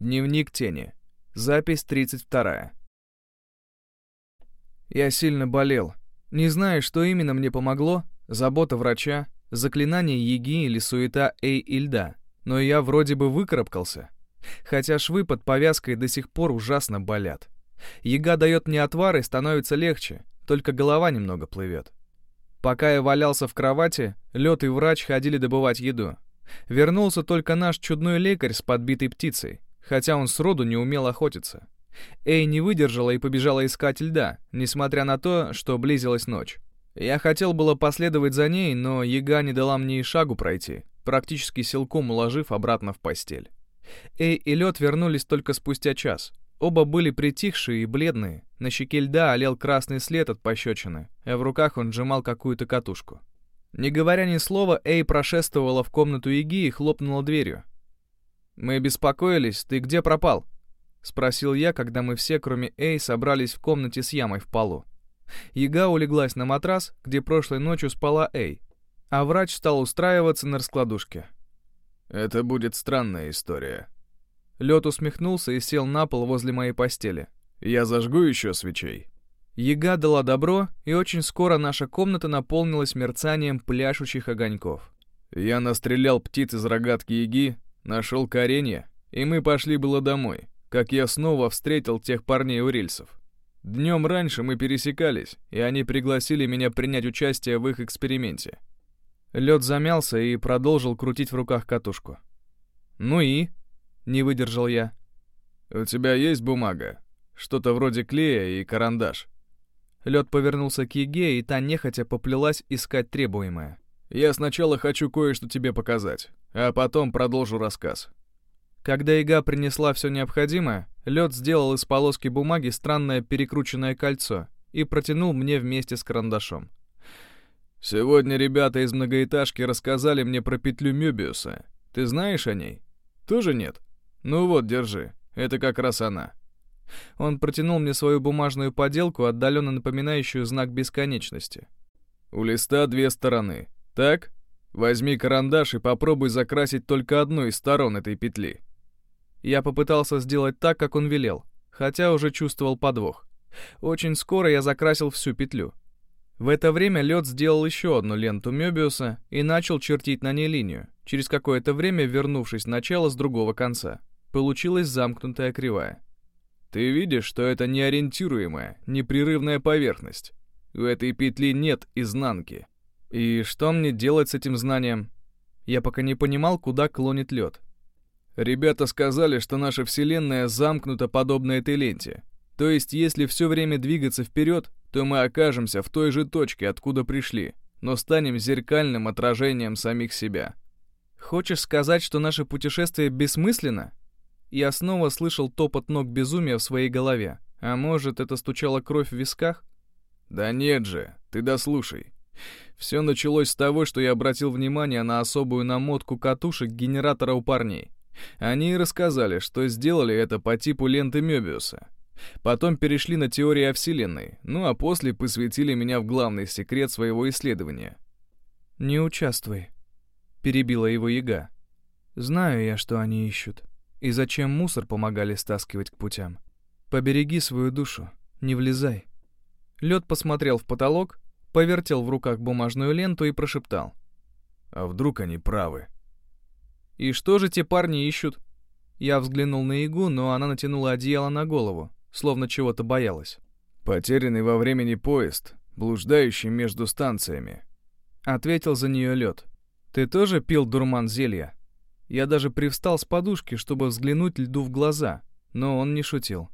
Дневник тени. Запись 32. Я сильно болел. Не знаю, что именно мне помогло, забота врача, заклинание Еги или суета Эй и льда, но я вроде бы выкарабкался. Хотя швы под повязкой до сих пор ужасно болят. Яга дает мне отвар и становится легче, только голова немного плывет. Пока я валялся в кровати, лед и врач ходили добывать еду. Вернулся только наш чудной лекарь с подбитой птицей, хотя он сроду не умел охотиться. Эй не выдержала и побежала искать льда, несмотря на то, что близилась ночь. Я хотел было последовать за ней, но яга не дала мне и шагу пройти, практически силком уложив обратно в постель. Эй и лед вернулись только спустя час. Оба были притихшие и бледные, на щеке льда олел красный след от пощечины, а в руках он сжимал какую-то катушку. Не говоря ни слова, Эй прошествовала в комнату Иги и хлопнула дверью. «Мы беспокоились, ты где пропал?» — спросил я, когда мы все, кроме Эй, собрались в комнате с ямой в полу. Яга улеглась на матрас, где прошлой ночью спала Эй, а врач стал устраиваться на раскладушке. «Это будет странная история». Лед усмехнулся и сел на пол возле моей постели. «Я зажгу еще свечей». Яга дала добро, и очень скоро наша комната наполнилась мерцанием пляшущих огоньков. Я настрелял птиц из рогатки Яги, Нашел коренья, и мы пошли было домой, как я снова встретил тех парней у рельсов. Днем раньше мы пересекались, и они пригласили меня принять участие в их эксперименте. Лед замялся и продолжил крутить в руках катушку. «Ну и?» — не выдержал я. «У тебя есть бумага? Что-то вроде клея и карандаш?» Лед повернулся к Еге, и та нехотя поплелась искать требуемое. «Я сначала хочу кое-что тебе показать а потом продолжу рассказ. Когда Ига принесла все необходимое, лед сделал из полоски бумаги странное перекрученное кольцо и протянул мне вместе с карандашом. «Сегодня ребята из многоэтажки рассказали мне про петлю Мёбиуса. Ты знаешь о ней? Тоже нет? Ну вот, держи. Это как раз она». Он протянул мне свою бумажную поделку, отдаленно напоминающую знак бесконечности. «У листа две стороны. Так?» Возьми карандаш и попробуй закрасить только одну из сторон этой петли. Я попытался сделать так, как он велел, хотя уже чувствовал подвох. Очень скоро я закрасил всю петлю. В это время лед сделал еще одну ленту Мёбиуса и начал чертить на ней линию, через какое-то время вернувшись начало с другого конца. Получилась замкнутая кривая. Ты видишь, что это неориентируемая, непрерывная поверхность. У этой петли нет изнанки. И что мне делать с этим знанием? Я пока не понимал, куда клонит лед. Ребята сказали, что наша Вселенная замкнута подобно этой ленте. То есть, если все время двигаться вперед, то мы окажемся в той же точке, откуда пришли, но станем зеркальным отражением самих себя. Хочешь сказать, что наше путешествие бессмысленно? Я снова слышал топот ног безумия в своей голове. А может, это стучала кровь в висках? Да нет же, ты дослушай. Все началось с того, что я обратил внимание на особую намотку катушек генератора у парней. Они рассказали, что сделали это по типу ленты Мёбиуса. Потом перешли на теории о Вселенной, ну а после посвятили меня в главный секрет своего исследования. «Не участвуй», — перебила его яга. «Знаю я, что они ищут, и зачем мусор помогали стаскивать к путям. Побереги свою душу, не влезай». Лед посмотрел в потолок, повертел в руках бумажную ленту и прошептал. «А вдруг они правы?» «И что же те парни ищут?» Я взглянул на Игу, но она натянула одеяло на голову, словно чего-то боялась. «Потерянный во времени поезд, блуждающий между станциями», — ответил за нее лед. «Ты тоже пил дурман зелья?» Я даже привстал с подушки, чтобы взглянуть льду в глаза, но он не шутил.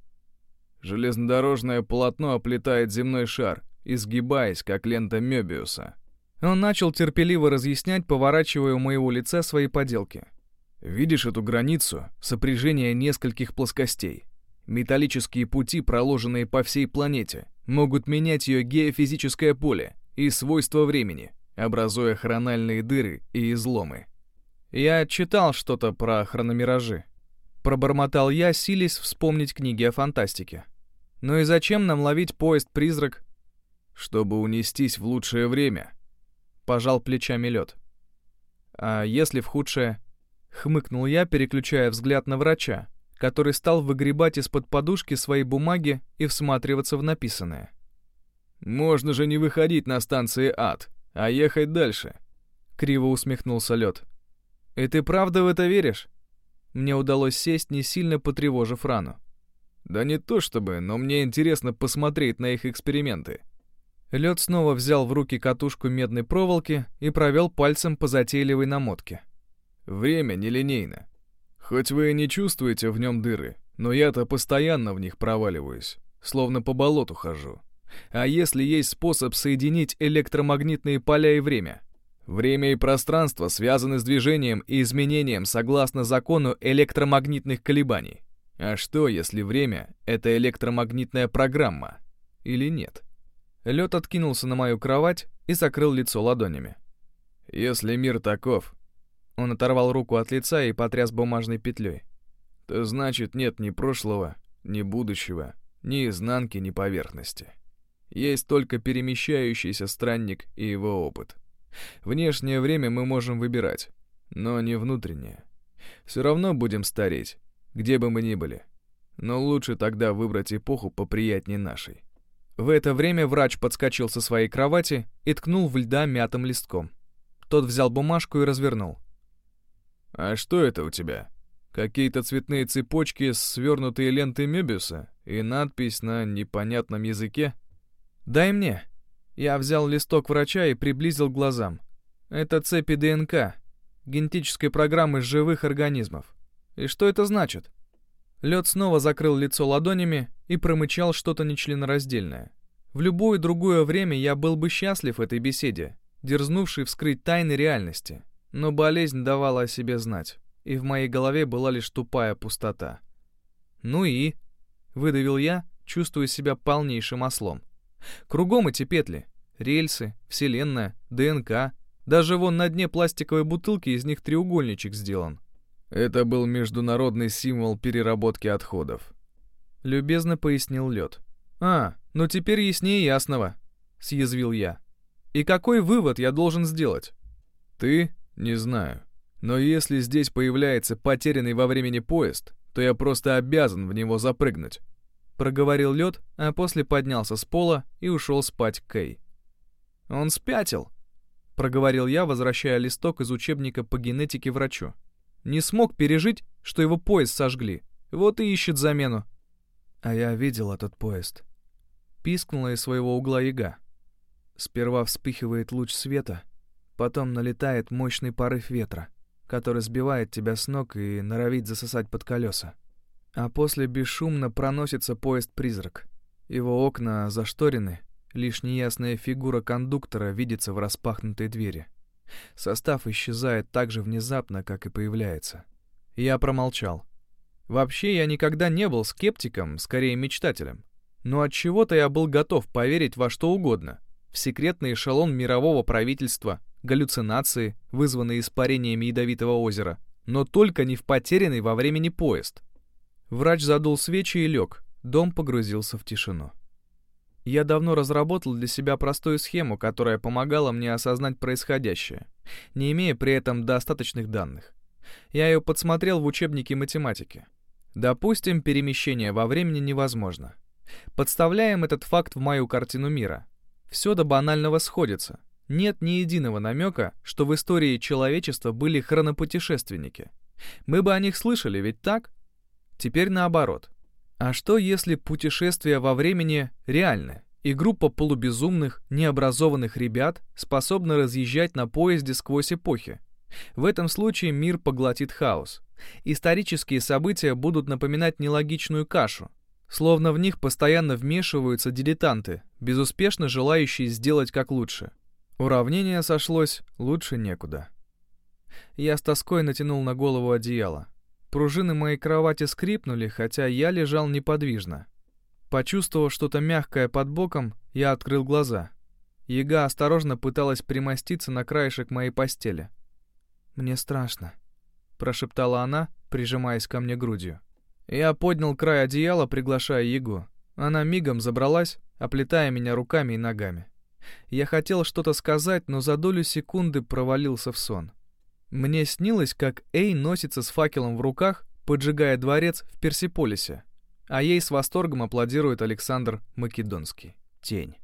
«Железнодорожное полотно оплетает земной шар, изгибаясь, как лента Мёбиуса. Он начал терпеливо разъяснять, поворачивая у моего лица свои поделки. «Видишь эту границу сопряжения нескольких плоскостей? Металлические пути, проложенные по всей планете, могут менять ее геофизическое поле и свойства времени, образуя хрональные дыры и изломы. Я читал что-то про хрономиражи. Пробормотал я, силясь вспомнить книги о фантастике. Ну и зачем нам ловить поезд-призрак чтобы унестись в лучшее время. Пожал плечами лед. А если в худшее? Хмыкнул я, переключая взгляд на врача, который стал выгребать из-под подушки свои бумаги и всматриваться в написанное. «Можно же не выходить на станции ад, а ехать дальше», — криво усмехнулся лед. «И ты правда в это веришь?» Мне удалось сесть, не сильно потревожив рану. «Да не то чтобы, но мне интересно посмотреть на их эксперименты». Лед снова взял в руки катушку медной проволоки и провел пальцем по затейливой намотке. «Время нелинейно. Хоть вы и не чувствуете в нем дыры, но я-то постоянно в них проваливаюсь, словно по болоту хожу. А если есть способ соединить электромагнитные поля и время? Время и пространство связаны с движением и изменением согласно закону электромагнитных колебаний. А что, если время — это электромагнитная программа? Или нет? Лед откинулся на мою кровать и закрыл лицо ладонями. Если мир таков... Он оторвал руку от лица и потряс бумажной петлей. То значит нет ни прошлого, ни будущего, ни изнанки, ни поверхности. Есть только перемещающийся странник и его опыт. Внешнее время мы можем выбирать, но не внутреннее. Все равно будем стареть, где бы мы ни были. Но лучше тогда выбрать эпоху поприятнее нашей. В это время врач подскочил со своей кровати и ткнул в льда мятым листком. Тот взял бумажку и развернул. «А что это у тебя? Какие-то цветные цепочки, свернутые ленты Мебиуса и надпись на непонятном языке?» «Дай мне». Я взял листок врача и приблизил к глазам. Это цепи ДНК, генетической программы живых организмов. И что это значит? Лед снова закрыл лицо ладонями и промычал что-то нечленораздельное. В любое другое время я был бы счастлив этой беседе, дерзнувший вскрыть тайны реальности. Но болезнь давала о себе знать, и в моей голове была лишь тупая пустота. «Ну и?» — выдавил я, чувствуя себя полнейшим ослом. Кругом эти петли. Рельсы, вселенная, ДНК. Даже вон на дне пластиковой бутылки из них треугольничек сделан. Это был международный символ переработки отходов. Любезно пояснил лед. А, ну теперь яснее ясного, съязвил я. И какой вывод я должен сделать? Ты? Не знаю. Но если здесь появляется потерянный во времени поезд, то я просто обязан в него запрыгнуть. Проговорил лед, а после поднялся с пола и ушел спать Кей. «Он спятил», — проговорил я, возвращая листок из учебника по генетике врачу. «Не смог пережить, что его поезд сожгли. Вот и ищет замену». «А я видел этот поезд», — пискнула из своего угла яга. Сперва вспыхивает луч света, потом налетает мощный порыв ветра, который сбивает тебя с ног и норовит засосать под колеса. А после бесшумно проносится поезд-призрак. Его окна зашторены, лишь неясная фигура кондуктора видится в распахнутой двери. Состав исчезает так же внезапно, как и появляется. Я промолчал. Вообще, я никогда не был скептиком, скорее мечтателем. Но от чего то я был готов поверить во что угодно. В секретный эшелон мирового правительства, галлюцинации, вызванные испарениями ядовитого озера, но только не в потерянный во времени поезд. Врач задул свечи и лег. Дом погрузился в тишину. Я давно разработал для себя простую схему, которая помогала мне осознать происходящее, не имея при этом достаточных данных. Я ее подсмотрел в учебнике математики. Допустим, перемещение во времени невозможно. Подставляем этот факт в мою картину мира. Все до банального сходится. Нет ни единого намека, что в истории человечества были хронопутешественники. Мы бы о них слышали, ведь так? Теперь наоборот. А что, если путешествие во времени реальны, и группа полубезумных, необразованных ребят способна разъезжать на поезде сквозь эпохи? В этом случае мир поглотит хаос. Исторические события будут напоминать нелогичную кашу, словно в них постоянно вмешиваются дилетанты, безуспешно желающие сделать как лучше. Уравнение сошлось лучше некуда. Я с тоской натянул на голову одеяло. Пружины моей кровати скрипнули, хотя я лежал неподвижно. Почувствовав что-то мягкое под боком, я открыл глаза. Яга осторожно пыталась примоститься на краешек моей постели. «Мне страшно», — прошептала она, прижимаясь ко мне грудью. Я поднял край одеяла, приглашая Ягу. Она мигом забралась, оплетая меня руками и ногами. Я хотел что-то сказать, но за долю секунды провалился в сон. Мне снилось, как Эй носится с факелом в руках поджигая дворец в Персиполисе, а ей с восторгом аплодирует Александр Македонский. Тень.